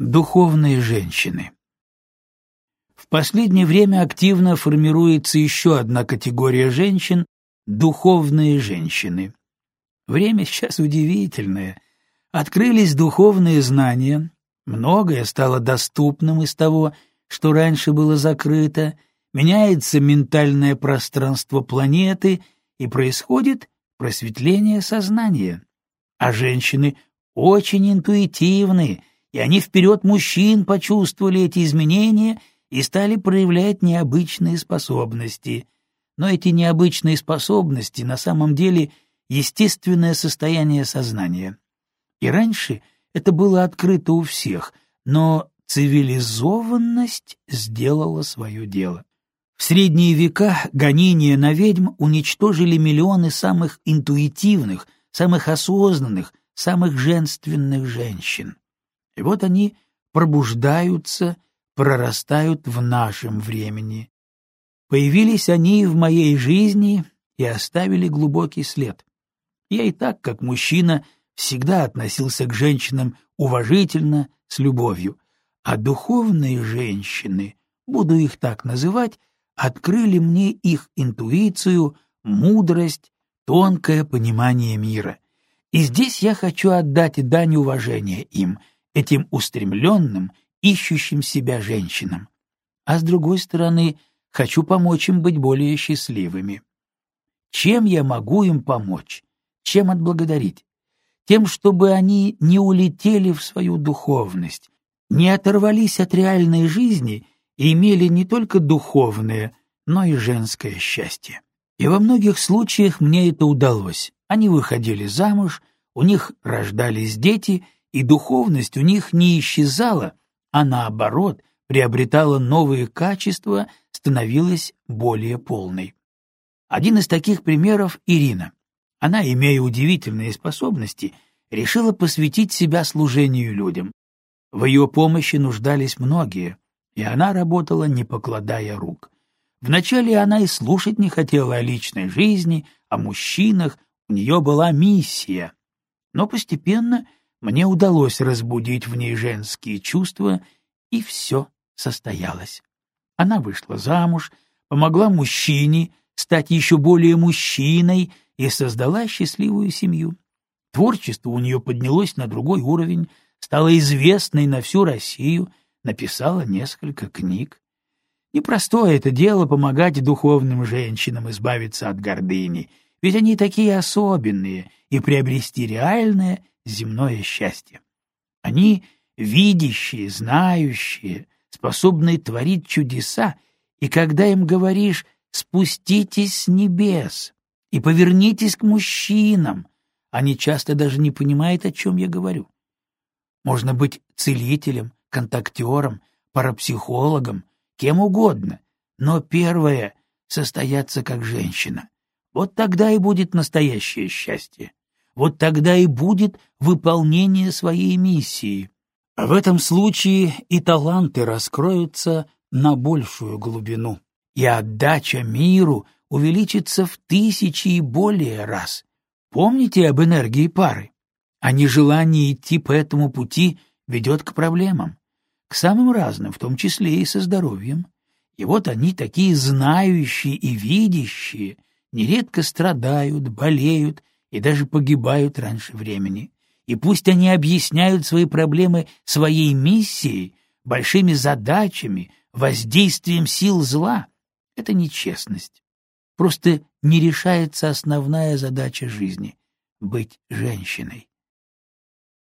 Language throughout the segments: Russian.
Духовные женщины В последнее время активно формируется еще одна категория женщин — духовные женщины. Время сейчас удивительное. Открылись духовные знания, многое стало доступным из того, что раньше было закрыто, меняется ментальное пространство планеты и происходит просветление сознания. А женщины очень интуитивны, и они вперед мужчин почувствовали эти изменения и стали проявлять необычные способности. Но эти необычные способности на самом деле естественное состояние сознания. И раньше это было открыто у всех, но цивилизованность сделала свое дело. В средние века гонения на ведьм уничтожили миллионы самых интуитивных, самых осознанных, самых женственных женщин. И вот они пробуждаются, прорастают в нашем времени. Появились они в моей жизни и оставили глубокий след. Я и так, как мужчина, всегда относился к женщинам уважительно, с любовью, а духовные женщины, буду их так называть, открыли мне их интуицию, мудрость, тонкое понимание мира. И здесь я хочу отдать дань уважения им, этим устремленным, ищущим себя женщинам. А с другой стороны, хочу помочь им быть более счастливыми. Чем я могу им помочь? Чем отблагодарить? Тем, чтобы они не улетели в свою духовность, не оторвались от реальной жизни и имели не только духовное, но и женское счастье. И во многих случаях мне это удалось. Они выходили замуж, у них рождались дети, и духовность у них не исчезала, а наоборот, приобретала новые качества, становилась более полной. Один из таких примеров — Ирина. Она, имея удивительные способности, решила посвятить себя служению людям. В ее помощи нуждались многие, и она работала, не покладая рук. Вначале она и слушать не хотела о личной жизни, о мужчинах, у нее была миссия. Но постепенно мне удалось разбудить в ней женские чувства, и все состоялось. Она вышла замуж, помогла мужчине стать еще более мужчиной и создала счастливую семью. Творчество у нее поднялось на другой уровень, стало известной на всю Россию, написала несколько книг. Непростое это дело помогать духовным женщинам избавиться от гордыни, ведь они такие особенные, и приобрести реальное земное счастье. Они видящие, знающие, способные творить чудеса, и когда им говоришь «спуститесь с небес», и повернитесь к мужчинам. Они часто даже не понимают, о чем я говорю. Можно быть целителем, контактером, парапсихологом, кем угодно, но первое — состояться как женщина. Вот тогда и будет настоящее счастье. Вот тогда и будет выполнение своей миссии. А в этом случае и таланты раскроются на большую глубину, и отдача миру — увеличится в тысячи и более раз. Помните об энергии пары? А нежелание идти по этому пути ведет к проблемам, к самым разным, в том числе и со здоровьем. И вот они, такие знающие и видящие, нередко страдают, болеют и даже погибают раньше времени. И пусть они объясняют свои проблемы своей миссией, большими задачами, воздействием сил зла, это нечестность. Просто не решается основная задача жизни — быть женщиной.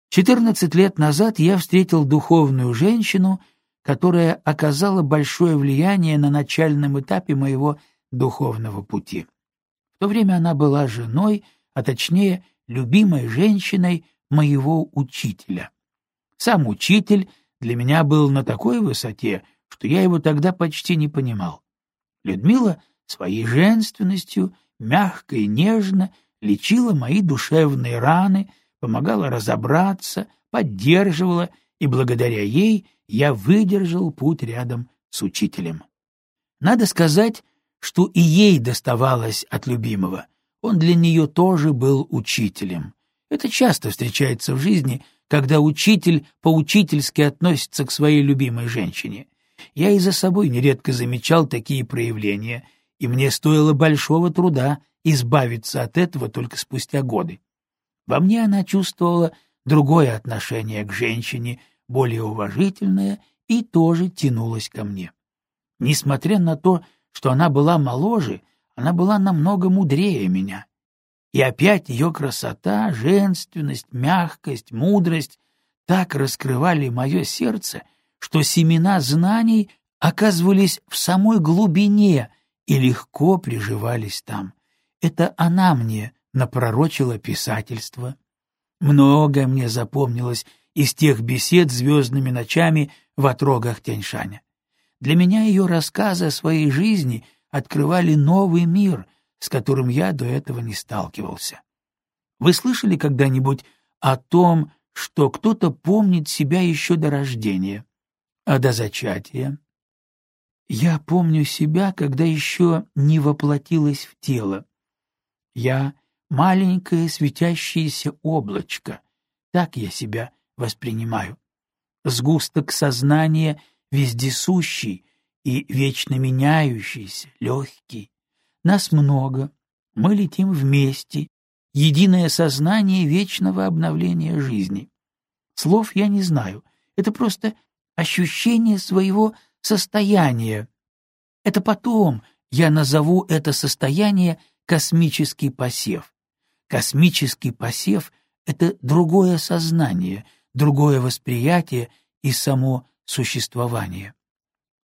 Четырнадцать лет назад я встретил духовную женщину, которая оказала большое влияние на начальном этапе моего духовного пути. В то время она была женой, а точнее, любимой женщиной моего учителя. Сам учитель для меня был на такой высоте, что я его тогда почти не понимал. Людмила своей женственностью, мягко и нежно лечила мои душевные раны, помогала разобраться, поддерживала, и благодаря ей я выдержал путь рядом с учителем. Надо сказать, что и ей доставалось от любимого. Он для нее тоже был учителем. Это часто встречается в жизни, когда учитель поучительски относится к своей любимой женщине. Я и за собой нередко замечал такие проявления, и мне стоило большого труда избавиться от этого только спустя годы. Во мне она чувствовала другое отношение к женщине, более уважительное, и тоже тянулась ко мне. Несмотря на то, что она была моложе, она была намного мудрее меня. И опять ее красота, женственность, мягкость, мудрость так раскрывали мое сердце, что семена знаний оказывались в самой глубине и легко приживались там. Это она мне напророчила писательство. Многое мне запомнилось из тех бесед звездными ночами в отрогах Тяньшаня. Для меня ее рассказы о своей жизни открывали новый мир, с которым я до этого не сталкивался. Вы слышали когда-нибудь о том, что кто-то помнит себя еще до рождения, а до зачатия? Я помню себя, когда еще не воплотилась в тело. Я — маленькое светящееся облачко, так я себя воспринимаю. Сгусток сознания вездесущий и вечно меняющийся, легкий. Нас много, мы летим вместе, единое сознание вечного обновления жизни. Слов я не знаю, это просто ощущение своего состояния. Это потом я назову это состояние космический посев. Космический посев — это другое сознание, другое восприятие и само существования.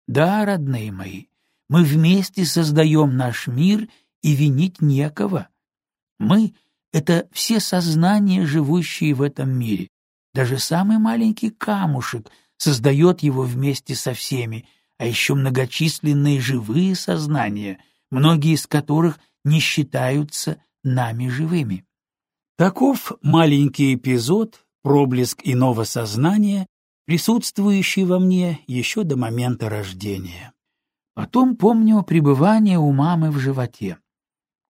Да, родные мои, мы вместе создаем наш мир и винить некого. Мы — это все сознания, живущие в этом мире. Даже самый маленький камушек создает его вместе со всеми, а еще многочисленные живые сознания, многие из которых не считаются нами живыми. Таков маленький эпизод, проблеск иного сознания, присутствующий во мне еще до момента рождения. Потом помню пребывание у мамы в животе.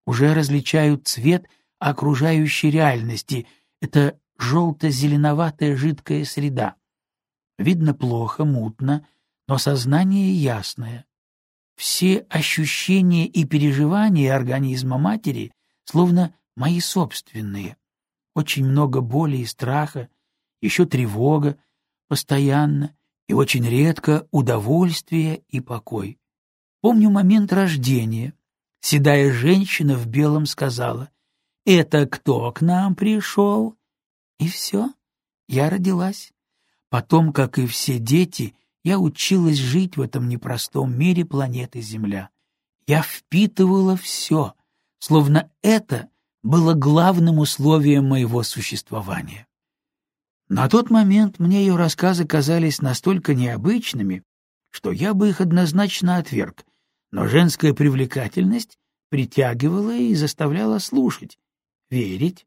Уже различаю цвет окружающей реальности. Это желто-зеленоватая жидкая среда. Видно плохо, мутно, но сознание ясное. Все ощущения и переживания организма матери словно мои собственные. Очень много боли и страха, еще тревога, постоянно и очень редко удовольствие и покой. Помню момент рождения. Седая женщина в белом сказала, «Это кто к нам пришел?» И все, я родилась. Потом, как и все дети, я училась жить в этом непростом мире планеты Земля. Я впитывала все, словно это было главным условием моего существования. На тот момент мне ее рассказы казались настолько необычными, что я бы их однозначно отверг, но женская привлекательность притягивала и заставляла слушать, верить,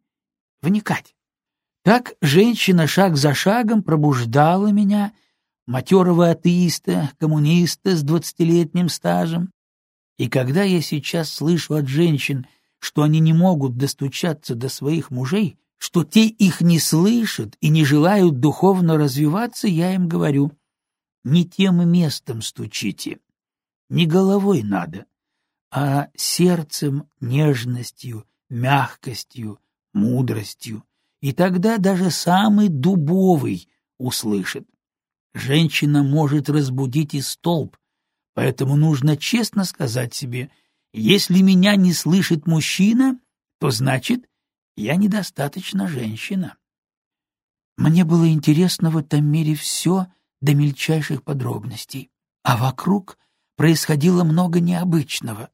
вникать. Так женщина шаг за шагом пробуждала меня, матерого атеиста, коммуниста с двадцатилетним стажем. И когда я сейчас слышу от женщин, что они не могут достучаться до своих мужей, что те их не слышат и не желают духовно развиваться, я им говорю, не тем местом стучите, не головой надо, а сердцем, нежностью, мягкостью, мудростью, и тогда даже самый дубовый услышит. Женщина может разбудить и столб, поэтому нужно честно сказать себе, если меня не слышит мужчина, то значит, я недостаточно женщина. Мне было интересно в этом мире все до мельчайших подробностей, а вокруг происходило много необычного.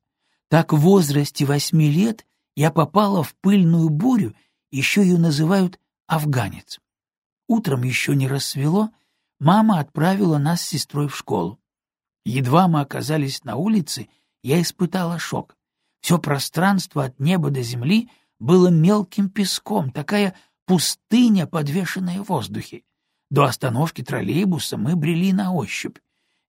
Так в возрасте восьми лет я попала в пыльную бурю, еще ее называют афганец. Утром еще не рассвело, мама отправила нас с сестрой в школу. Едва мы оказались на улице, я испытала шок. Все пространство от неба до земли — было мелким песком, такая пустыня, подвешенная в воздухе. До остановки троллейбуса мы брели на ощупь.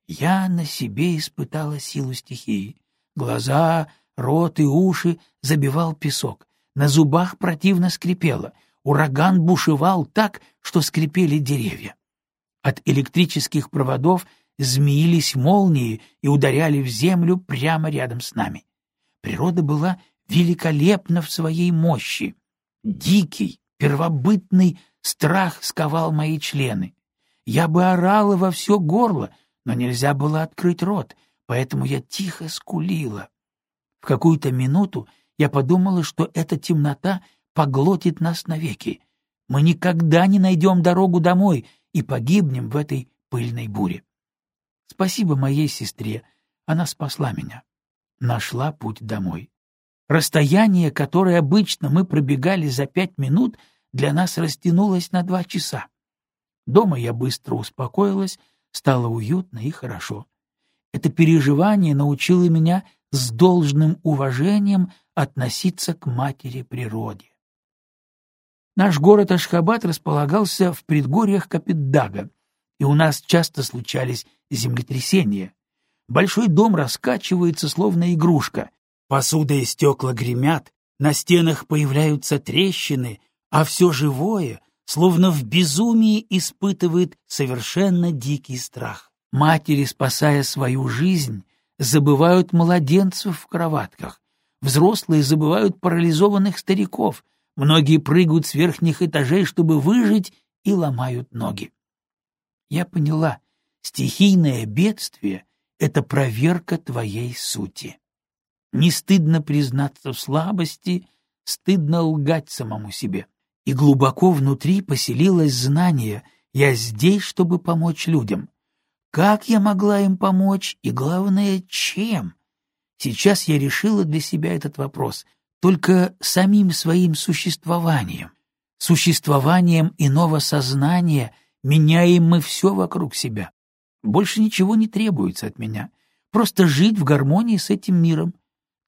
Я на себе испытала силу стихии. Глаза, рот и уши забивал песок. На зубах противно скрипело. Ураган бушевал так, что скрипели деревья. От электрических проводов змеились молнии и ударяли в землю прямо рядом с нами. Природа была великолепна в своей мощи. Дикий, первобытный страх сковал мои члены. Я бы орала во все горло, но нельзя было открыть рот, поэтому я тихо скулила. В какую-то минуту я подумала, что эта темнота поглотит нас навеки. Мы никогда не найдем дорогу домой и погибнем в этой пыльной буре. Спасибо моей сестре, она спасла меня. Нашла путь домой. Расстояние, которое обычно мы пробегали за пять минут, для нас растянулось на два часа. Дома я быстро успокоилась, стало уютно и хорошо. Это переживание научило меня с должным уважением относиться к матери природе. Наш город Ашхабад располагался в предгорьях Капитдага, и у нас часто случались землетрясения. Большой дом раскачивается, словно игрушка. Посуда и стекла гремят, на стенах появляются трещины, а все живое, словно в безумии, испытывает совершенно дикий страх. Матери, спасая свою жизнь, забывают младенцев в кроватках. Взрослые забывают парализованных стариков. Многие прыгают с верхних этажей, чтобы выжить, и ломают ноги. Я поняла, стихийное бедствие — это проверка твоей сути. Не стыдно признаться в слабости, стыдно лгать самому себе. И глубоко внутри поселилось знание «я здесь, чтобы помочь людям». Как я могла им помочь и, главное, чем? Сейчас я решила для себя этот вопрос только самим своим существованием. Существованием иного сознания меняем мы все вокруг себя. Больше ничего не требуется от меня. Просто жить в гармонии с этим миром.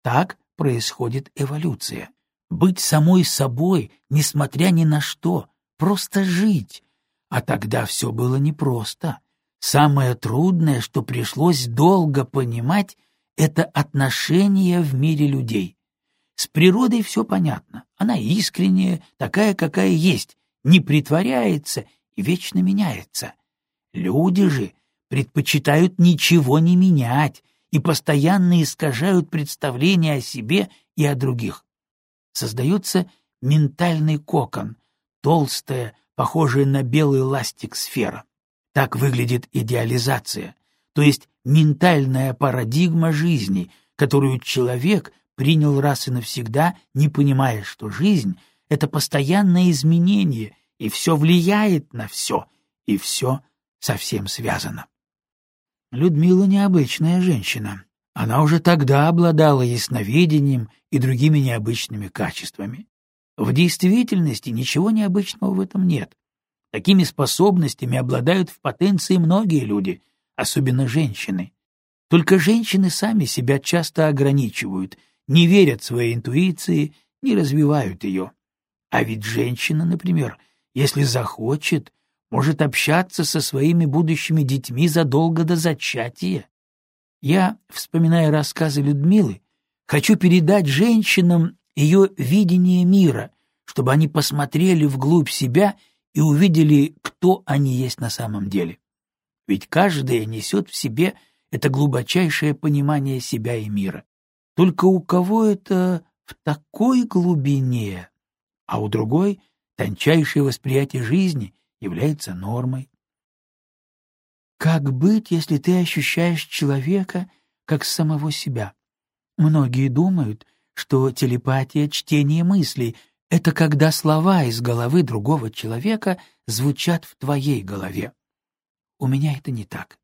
Так происходит эволюция. Быть самой собой, несмотря ни на что, просто жить. А тогда все было непросто. Самое трудное, что пришлось долго понимать, это отношения в мире людей. С природой все понятно. Она искренняя, такая, какая есть, не притворяется и вечно меняется. Люди же предпочитают ничего не менять и постоянно искажают представления о себе и о других. Создается ментальный кокон, толстая, похожая на белый ластик сфера. Так выглядит идеализация, то есть ментальная парадигма жизни, которую человек принял раз и навсегда, не понимая, что жизнь — это постоянное изменение, и все влияет на все, и все совсем связано. Людмила необычная женщина. Она уже тогда обладала ясновидением и другими необычными качествами. В действительности ничего необычного в этом нет. Такими способностями обладают в потенции многие люди, особенно женщины. Только женщины сами себя часто ограничивают, не верят своей интуиции, не развивают ее. А ведь женщина, например, если захочет, может общаться со своими будущими детьми задолго до зачатия. Я, вспоминая рассказы Людмилы, хочу передать женщинам ее видение мира, чтобы они посмотрели вглубь себя и увидели, кто они есть на самом деле. Ведь каждая несет в себе это глубочайшее понимание себя и мира. Только у кого это в такой глубине, а у другой тончайшее восприятие жизни является нормой. Как быть, если ты ощущаешь человека как самого себя? Многие думают, что телепатия — чтение мыслей, это когда слова из головы другого человека звучат в твоей голове. У меня это не так.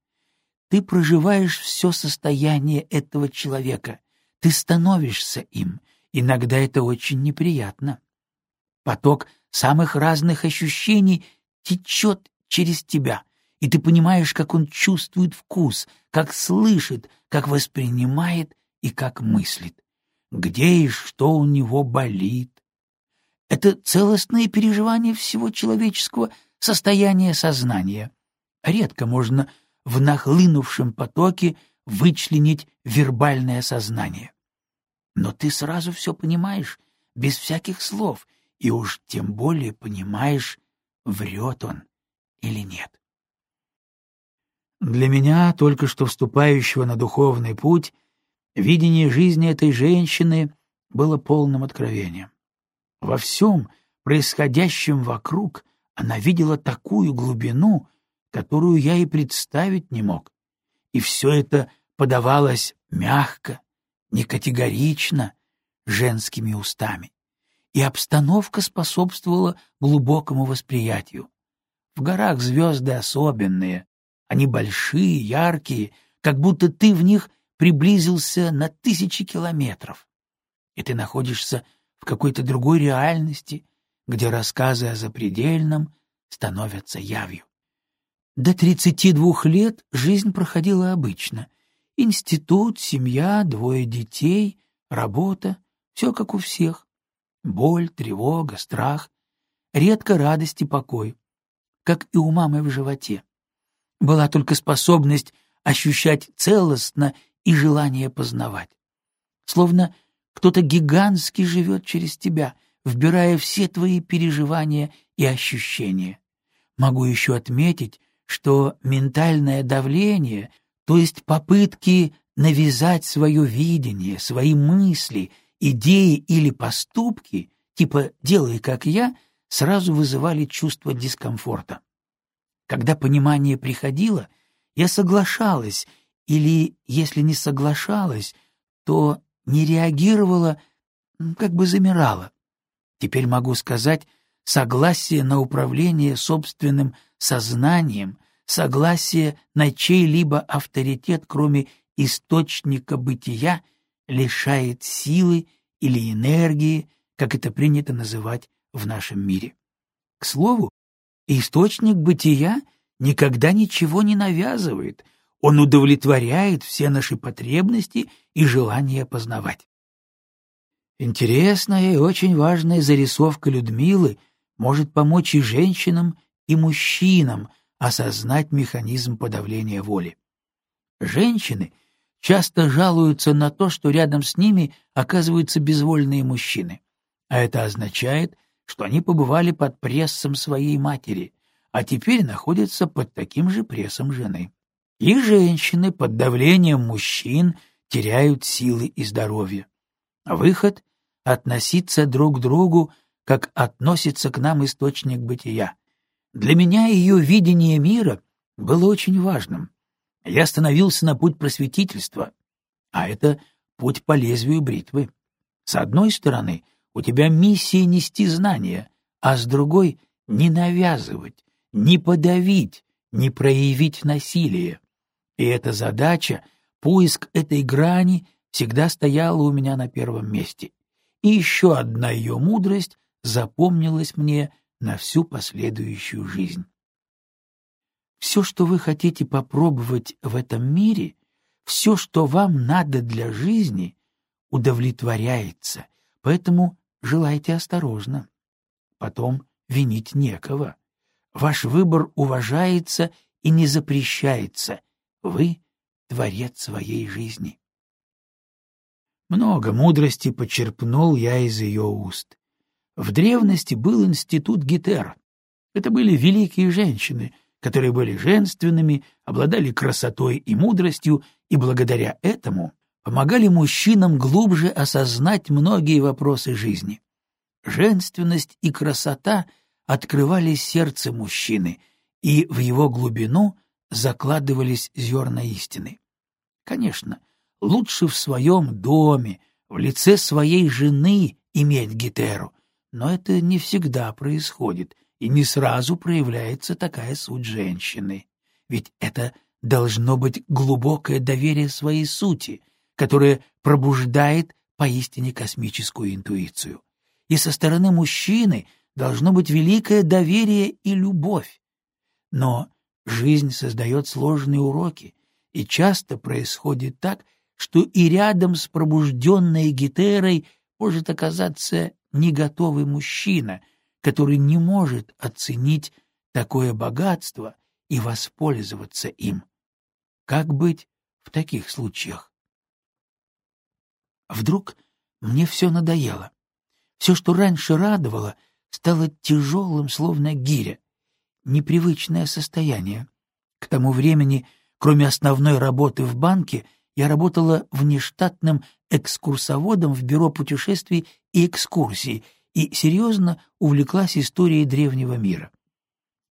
Ты проживаешь все состояние этого человека, ты становишься им, иногда это очень неприятно. Поток самых разных ощущений течет через тебя, и ты понимаешь, как он чувствует вкус, как слышит, как воспринимает и как мыслит, где и что у него болит, это целостное переживание всего человеческого состояния сознания. Редко можно в нахлынувшем потоке вычленить вербальное сознание. Но ты сразу все понимаешь, без всяких слов, и уж тем более понимаешь, врет он или нет. Для меня, только что вступающего на духовный путь, видение жизни этой женщины было полным откровением. Во всем происходящем вокруг она видела такую глубину, которую я и представить не мог. И все это подавалось мягко, не категорично, женскими устами. И обстановка способствовала глубокому восприятию. В горах звезды особенные, они большие, яркие, как будто ты в них приблизился на тысячи километров. И ты находишься в какой-то другой реальности, где рассказы о запредельном становятся явью. До тридцати двух лет жизнь проходила обычно. Институт, семья, двое детей, работа — все как у всех. Боль, тревога, страх, редко радость и покой, как и у мамы в животе. Была только способность ощущать целостно и желание познавать. Словно кто-то гигантский живет через тебя, вбирая все твои переживания и ощущения. Могу еще отметить, что ментальное давление, то есть попытки навязать свое видение, свои мысли, идеи или поступки, типа «делай как я», сразу вызывали чувство дискомфорта. Когда понимание приходило, я соглашалась, или, если не соглашалась, то не реагировала, как бы замирала. Теперь могу сказать, согласие на управление собственным сознанием, согласие на чей-либо авторитет, кроме источника бытия, лишает силы или энергии, как это принято называть в нашем мире. К слову, источник бытия никогда ничего не навязывает, он удовлетворяет все наши потребности и желание познавать. Интересная и очень важная зарисовка Людмилы может помочь и женщинам, и мужчинам осознать механизм подавления воли. Женщины часто жалуются на то, что рядом с ними оказываются безвольные мужчины, а это означает, что они побывали под прессом своей матери, а теперь находятся под таким же прессом жены. И женщины под давлением мужчин теряют силы и здоровье. Выход — относиться друг к другу, как относится к нам источник бытия. Для меня ее видение мира было очень важным. Я становился на путь просветительства, а это путь по лезвию бритвы. С одной стороны, у тебя миссия нести знания, а с другой — не навязывать, не подавить, не проявить насилие. И эта задача, поиск этой грани, всегда стояла у меня на первом месте. И еще одна ее мудрость запомнилась мне на всю последующую жизнь. Все, что вы хотите попробовать в этом мире, все, что вам надо для жизни, удовлетворяется, поэтому желайте осторожно. Потом винить некого. Ваш выбор уважается и не запрещается, вы — творец своей жизни. Много мудрости почерпнул я из ее уст. В древности был институт Гетер. Это были великие женщины, которые были женственными, обладали красотой и мудростью, и благодаря этому помогали мужчинам глубже осознать многие вопросы жизни. Женственность и красота открывали сердце мужчины, и в его глубину закладывались зерна истины. Конечно, лучше в своем доме, в лице своей жены иметь гитеру, но это не всегда происходит, и не сразу проявляется такая суть женщины. Ведь это должно быть глубокое доверие своей сути, которое пробуждает поистине космическую интуицию. И со стороны мужчины должно быть великое доверие и любовь. Но Жизнь создает сложные уроки, и часто происходит так, что и рядом с пробужденной гитерой может оказаться не готовый мужчина, который не может оценить такое богатство и воспользоваться им. Как быть в таких случаях? Вдруг мне все надоело. Все, что раньше радовало, стало тяжелым, словно гиря. Непривычное состояние. К тому времени, кроме основной работы в банке, я работала внештатным экскурсоводом в бюро путешествий и экскурсий и серьезно увлеклась историей древнего мира.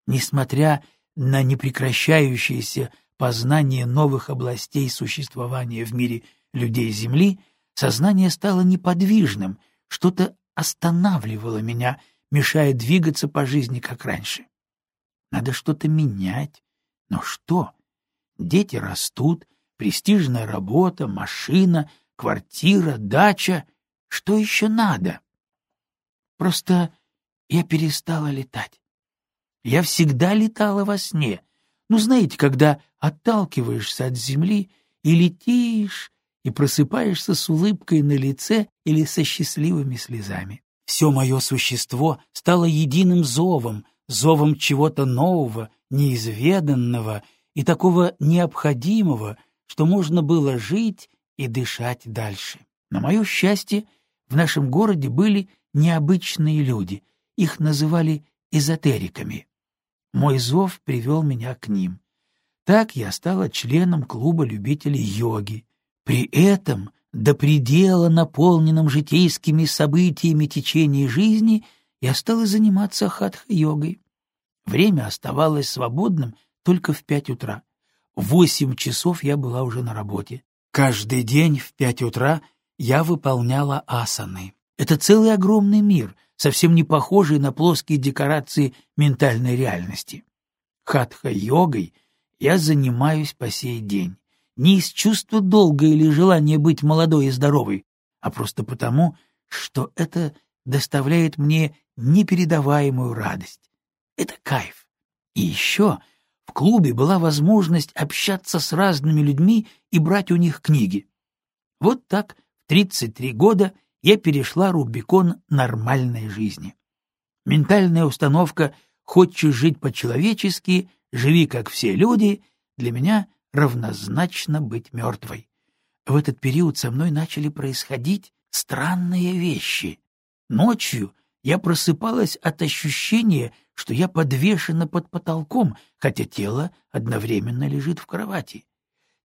Несмотря на непрекращающееся познание новых областей существования в мире людей Земли, сознание стало неподвижным, что-то останавливало меня, мешая двигаться по жизни, как раньше. Надо что-то менять. Но что? Дети растут, престижная работа, машина, квартира, дача. Что еще надо? Просто я перестала летать. Я всегда летала во сне. Ну, знаете, когда отталкиваешься от земли и летишь, и просыпаешься с улыбкой на лице или со счастливыми слезами. Все мое существо стало единым зовом, зовом чего-то нового, неизведанного и такого необходимого, что можно было жить и дышать дальше. На мое счастье, в нашем городе были необычные люди, их называли эзотериками. Мой зов привел меня к ним. Так я стала членом клуба любителей йоги. При этом до предела наполненном житейскими событиями течения жизни я стала заниматься хатха-йогой. Время оставалось свободным только в пять утра. В восемь часов я была уже на работе. Каждый день в пять утра я выполняла асаны. Это целый огромный мир — совсем не похожий на плоские декорации ментальной реальности. Хатха-йогой я занимаюсь по сей день. Не из чувства долга или желания быть молодой и здоровой, а просто потому, что это доставляет мне непередаваемую радость. Это кайф. И еще в клубе была возможность общаться с разными людьми и брать у них книги. Вот так в 33 года я перешла Рубикон нормальной жизни. Ментальная установка «хочешь жить по-человечески, живи как все люди» для меня равнозначно быть мертвой. В этот период со мной начали происходить странные вещи. Ночью я просыпалась от ощущения, что я подвешена под потолком, хотя тело одновременно лежит в кровати.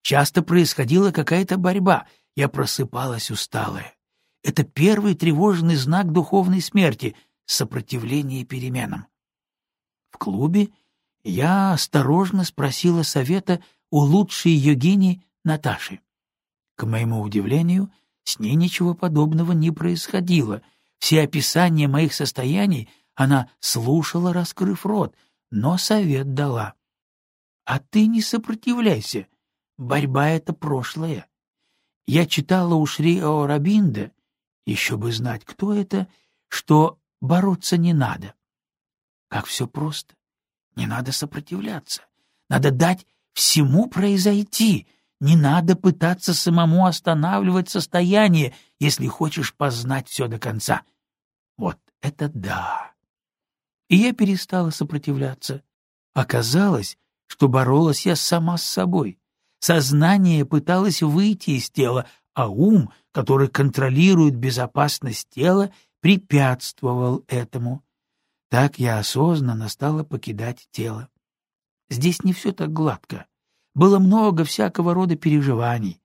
Часто происходила какая-то борьба, я просыпалась усталая. Это первый тревожный знак духовной смерти — сопротивление переменам. В клубе я осторожно спросила совета у лучшей йогини Наташи. К моему удивлению, с ней ничего подобного не происходило. Все описания моих состояний она слушала, раскрыв рот, но совет дала. — А ты не сопротивляйся. Борьба — это прошлое. Я читала у Шри Аурабинда, еще бы знать, кто это, что бороться не надо. Как все просто. Не надо сопротивляться. Надо дать всему произойти. Не надо пытаться самому останавливать состояние, если хочешь познать все до конца. Вот это да. И я перестала сопротивляться. Оказалось, что боролась я сама с собой. Сознание пыталось выйти из тела, а ум, который контролирует безопасность тела, препятствовал этому. Так я осознанно стала покидать тело. Здесь не все так гладко. Было много всякого рода переживаний.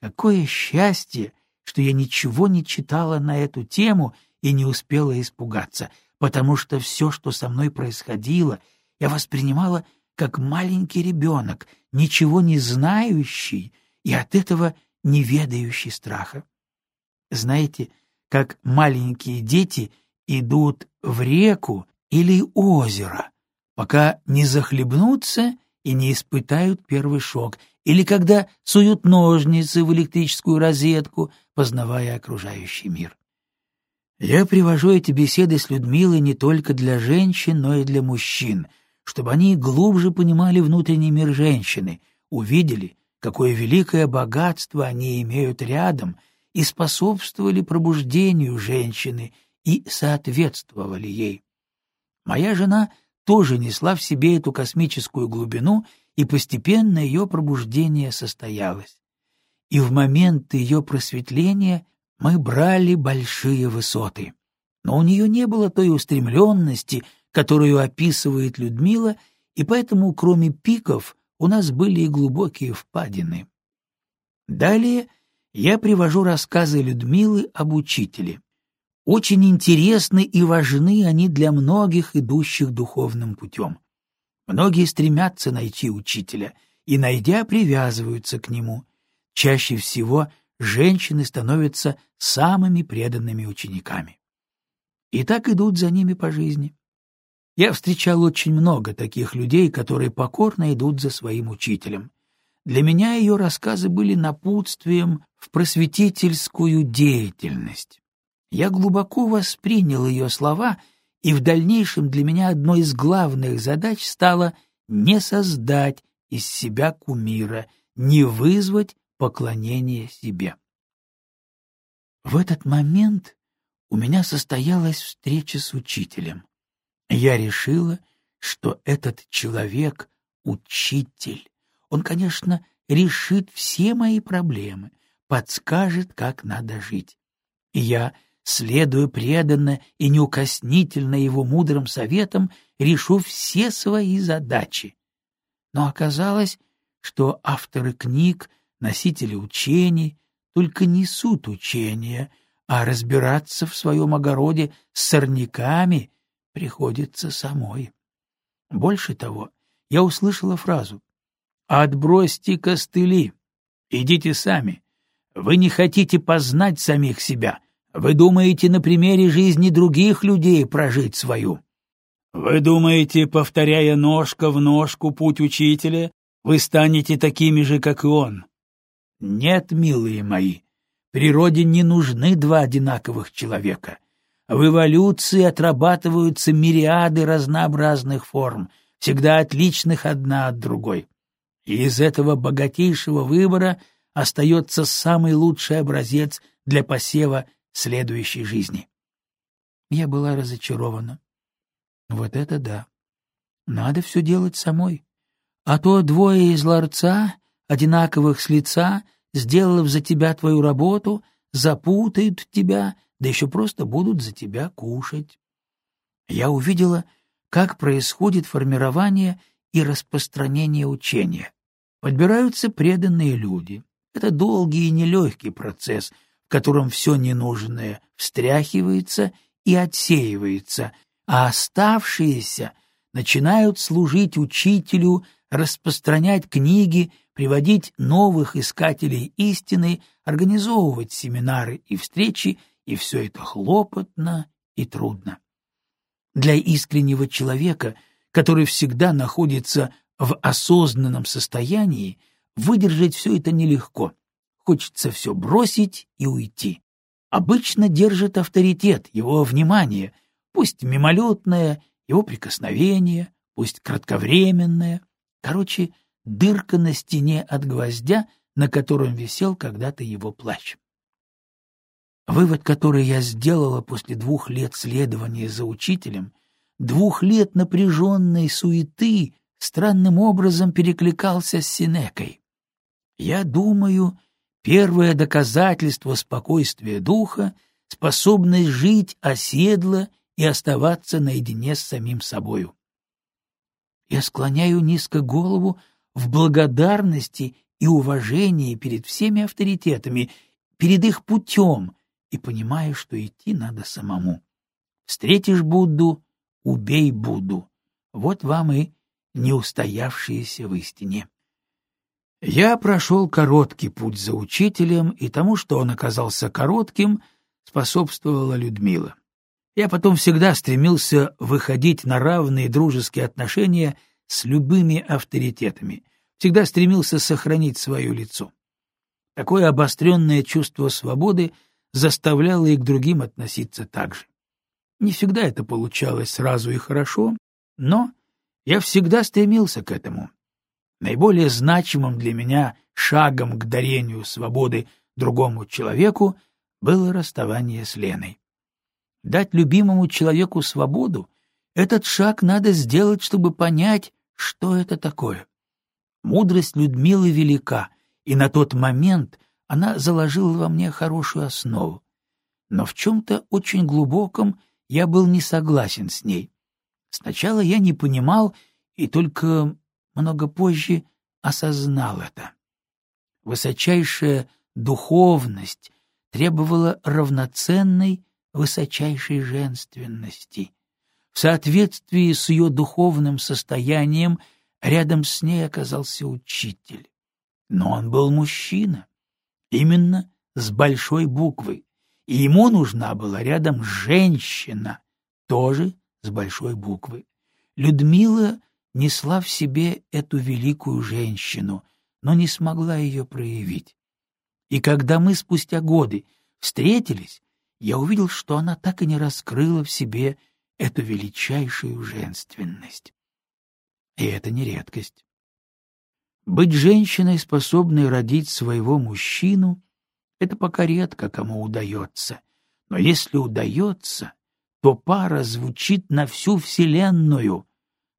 Какое счастье, что я ничего не читала на эту тему и не успела испугаться, потому что все, что со мной происходило, я воспринимала как маленький ребенок, ничего не знающий, и от этого не ведающий страха. Знаете, как маленькие дети идут в реку или озеро, пока не захлебнутся и не испытают первый шок, или когда суют ножницы в электрическую розетку, познавая окружающий мир. Я привожу эти беседы с Людмилой не только для женщин, но и для мужчин, чтобы они глубже понимали внутренний мир женщины, увидели, какое великое богатство они имеют рядом, и способствовали пробуждению женщины и соответствовали ей. Моя жена тоже несла в себе эту космическую глубину, и постепенно ее пробуждение состоялось. И в момент ее просветления мы брали большие высоты. Но у нее не было той устремленности, которую описывает Людмила, и поэтому, кроме пиков, у нас были и глубокие впадины. Далее я привожу рассказы Людмилы об учителе. Очень интересны и важны они для многих идущих духовным путем. Многие стремятся найти учителя и, найдя, привязываются к нему. Чаще всего женщины становятся самыми преданными учениками. И так идут за ними по жизни. Я встречал очень много таких людей, которые покорно идут за своим учителем. Для меня ее рассказы были напутствием в просветительскую деятельность. Я глубоко воспринял ее слова, и в дальнейшем для меня одной из главных задач стало не создать из себя кумира, не вызвать поклонение себе. В этот момент у меня состоялась встреча с учителем. Я решила, что этот человек — учитель. Он, конечно, решит все мои проблемы, подскажет, как надо жить. И я, следуя преданно и неукоснительно его мудрым советам, решу все свои задачи. Но оказалось, что авторы книг, носители учений, только несут учения, а разбираться в своем огороде с сорняками приходится самой. Больше того, я услышала фразу «Отбросьте костыли, идите сами. Вы не хотите познать самих себя, вы думаете на примере жизни других людей прожить свою». Вы думаете, повторяя ножка в ножку путь учителя, вы станете такими же, как и он? Нет, милые мои, природе не нужны два одинаковых человека. В эволюции отрабатываются мириады разнообразных форм, всегда отличных одна от другой. И из этого богатейшего выбора остается самый лучший образец для посева следующей жизни. Я была разочарована. Вот это да. Надо все делать самой. А то двое из ларца, одинаковых с лица, сделав за тебя твою работу, запутают тебя, да еще просто будут за тебя кушать. Я увидела, как происходит формирование и распространение учения. Подбираются преданные люди. Это долгий и нелегкий процесс, в котором все ненужное встряхивается и отсеивается, а оставшиеся начинают служить учителю, распространять книги, приводить новых искателей истины, организовывать семинары и встречи, и все это хлопотно и трудно. Для искреннего человека, который всегда находится в осознанном состоянии, выдержать все это нелегко. Хочется все бросить и уйти. Обычно держит авторитет, его внимание, пусть мимолетное, его прикосновение, пусть кратковременное. Короче, дырка на стене от гвоздя, на котором висел когда-то его плащ. Вывод, который я сделала после двух лет следования за учителем, двух лет напряженной суеты, странным образом перекликался с Синекой. Я думаю, первое доказательство спокойствия духа — способность жить оседло и оставаться наедине с самим собою. Я склоняю низко голову в благодарности и уважении перед всеми авторитетами, перед их путем, и понимаю, что идти надо самому. Встретишь Будду — убей Будду. Вот вам и неустоявшиеся в истине. Я прошел короткий путь за учителем, и тому, что он оказался коротким, способствовала Людмила. Я потом всегда стремился выходить на равные дружеские отношения с любыми авторитетами, всегда стремился сохранить свое лицо. Такое обостренное чувство свободы заставляло и к другим относиться так же. Не всегда это получалось сразу и хорошо, но я всегда стремился к этому. Наиболее значимым для меня шагом к дарению свободы другому человеку было расставание с Леной. Дать любимому человеку свободу — этот шаг надо сделать, чтобы понять, что это такое. Мудрость Людмилы велика, и на тот момент она заложила во мне хорошую основу. Но в чем-то очень глубоком я был не согласен с ней. Сначала я не понимал и только много позже осознал это. Высочайшая духовность требовала равноценной высочайшей женственности. В соответствии с ее духовным состоянием рядом с ней оказался учитель. Но он был мужчина, именно с большой буквы, и ему нужна была рядом женщина, тоже с большой буквы. Людмила несла в себе эту великую женщину, но не смогла ее проявить. И когда мы спустя годы встретились, я увидел, что она так и не раскрыла в себе эту величайшую женственность. И это не редкость. Быть женщиной, способной родить своего мужчину, это пока редко кому удается. Но если удается, то пара звучит на всю Вселенную.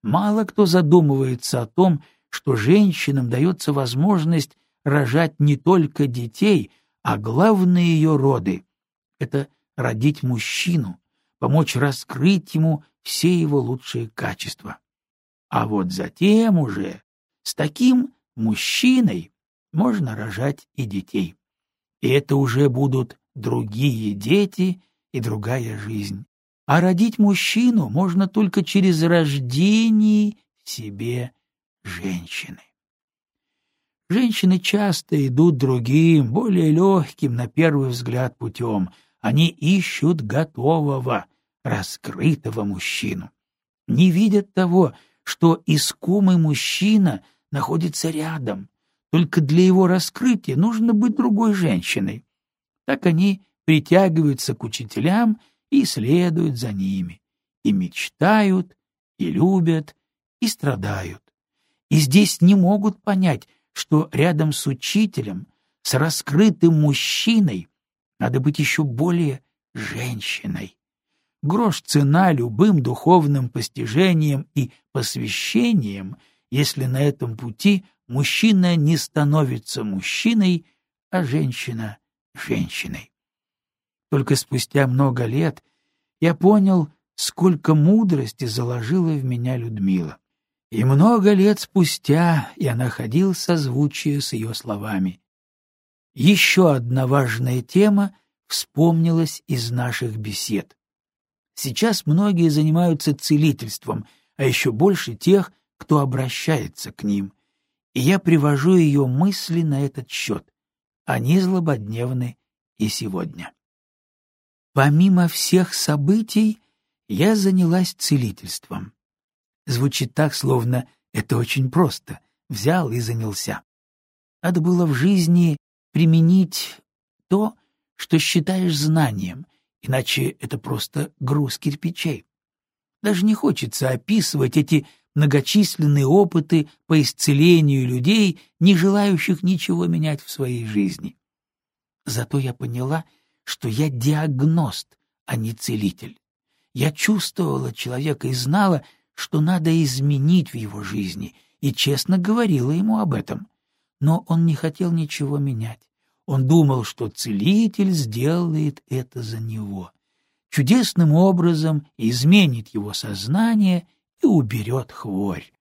Мало кто задумывается о том, что женщинам дается возможность рожать не только детей, а главные ее роды — это родить мужчину, помочь раскрыть ему все его лучшие качества. А вот затем уже с таким мужчиной можно рожать и детей. И это уже будут другие дети и другая жизнь. А родить мужчину можно только через рождение себе женщины. Женщины часто идут другим, более легким на первый взгляд путем. Они ищут готового, раскрытого мужчину. Не видят того, что искомый мужчина находится рядом. Только для его раскрытия нужно быть другой женщиной. Так они притягиваются к учителям и следуют за ними, и мечтают, и любят, и страдают. И здесь не могут понять, что рядом с учителем, с раскрытым мужчиной, надо быть еще более женщиной. Грош цена любым духовным постижением и посвящением, если на этом пути мужчина не становится мужчиной, а женщина — женщиной. Только спустя много лет я понял, сколько мудрости заложила в меня Людмила. И много лет спустя я находил созвучие с ее словами. Еще одна важная тема вспомнилась из наших бесед. Сейчас многие занимаются целительством, а еще больше тех, кто обращается к ним. И я привожу ее мысли на этот счет. Они злободневны и сегодня. Помимо всех событий, я занялась целительством. Звучит так, словно это очень просто. Взял и занялся. Надо было в жизни применить то, что считаешь знанием, иначе это просто груз кирпичей. Даже не хочется описывать эти многочисленные опыты по исцелению людей, не желающих ничего менять в своей жизни. Зато я поняла, что я диагност, а не целитель. Я чувствовала человека и знала, что надо изменить в его жизни, и честно говорила ему об этом. Но он не хотел ничего менять. Он думал, что целитель сделает это за него. Чудесным образом изменит его сознание и уберет хворь.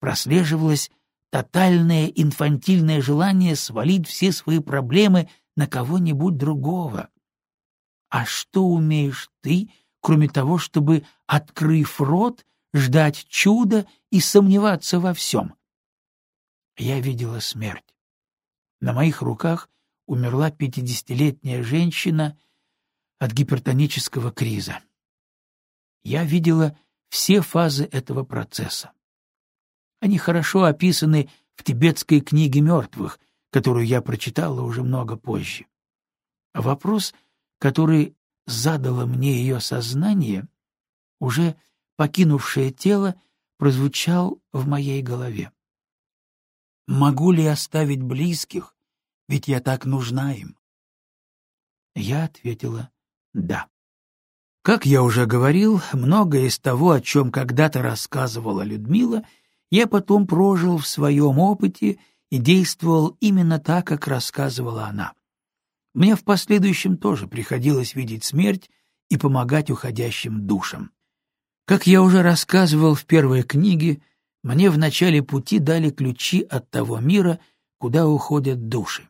Прослеживалось тотальное инфантильное желание свалить все свои проблемы на кого-нибудь другого. А что умеешь ты, кроме того, чтобы, открыв рот, ждать чуда и сомневаться во всем? Я видела смерть. На моих руках умерла пятидесятилетняя женщина от гипертонического криза. Я видела все фазы этого процесса. Они хорошо описаны в тибетской книге мертвых, которую я прочитала уже много позже. А вопрос, который задало мне ее сознание, уже покинувшее тело, прозвучал в моей голове. Могу ли оставить близких, ведь я так нужна им? Я ответила «да». Как я уже говорил, многое из того, о чем когда-то рассказывала Людмила, я потом прожил в своем опыте и действовал именно так, как рассказывала она. Мне в последующем тоже приходилось видеть смерть и помогать уходящим душам. Как я уже рассказывал в первой книге, мне в начале пути дали ключи от того мира, куда уходят души.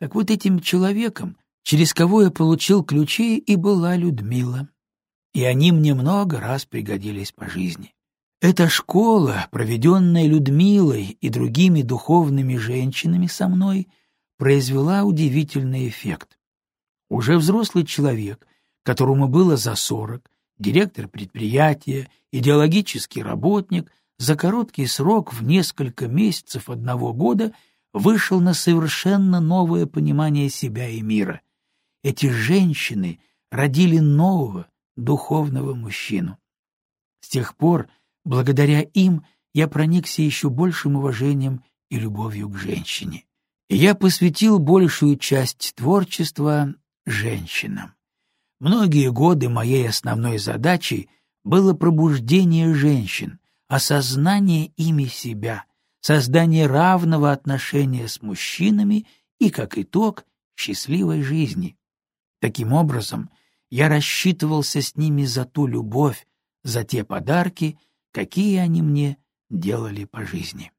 Так вот этим человеком, через кого я получил ключи, и была Людмила. И они мне много раз пригодились по жизни. Эта школа, проведенная Людмилой и другими духовными женщинами со мной, произвела удивительный эффект. Уже взрослый человек, которому было за сорок, директор предприятия, идеологический работник, за короткий срок в несколько месяцев одного года вышел на совершенно новое понимание себя и мира. Эти женщины родили нового духовного мужчину. С тех пор, благодаря им, я проникся еще большим уважением и любовью к женщине. И я посвятил большую часть творчества женщинам. Многие годы моей основной задачей было пробуждение женщин, осознание ими себя, создание равного отношения с мужчинами и, как итог, счастливой жизни. Таким образом, я рассчитывался с ними за ту любовь, за те подарки, какие они мне делали по жизни.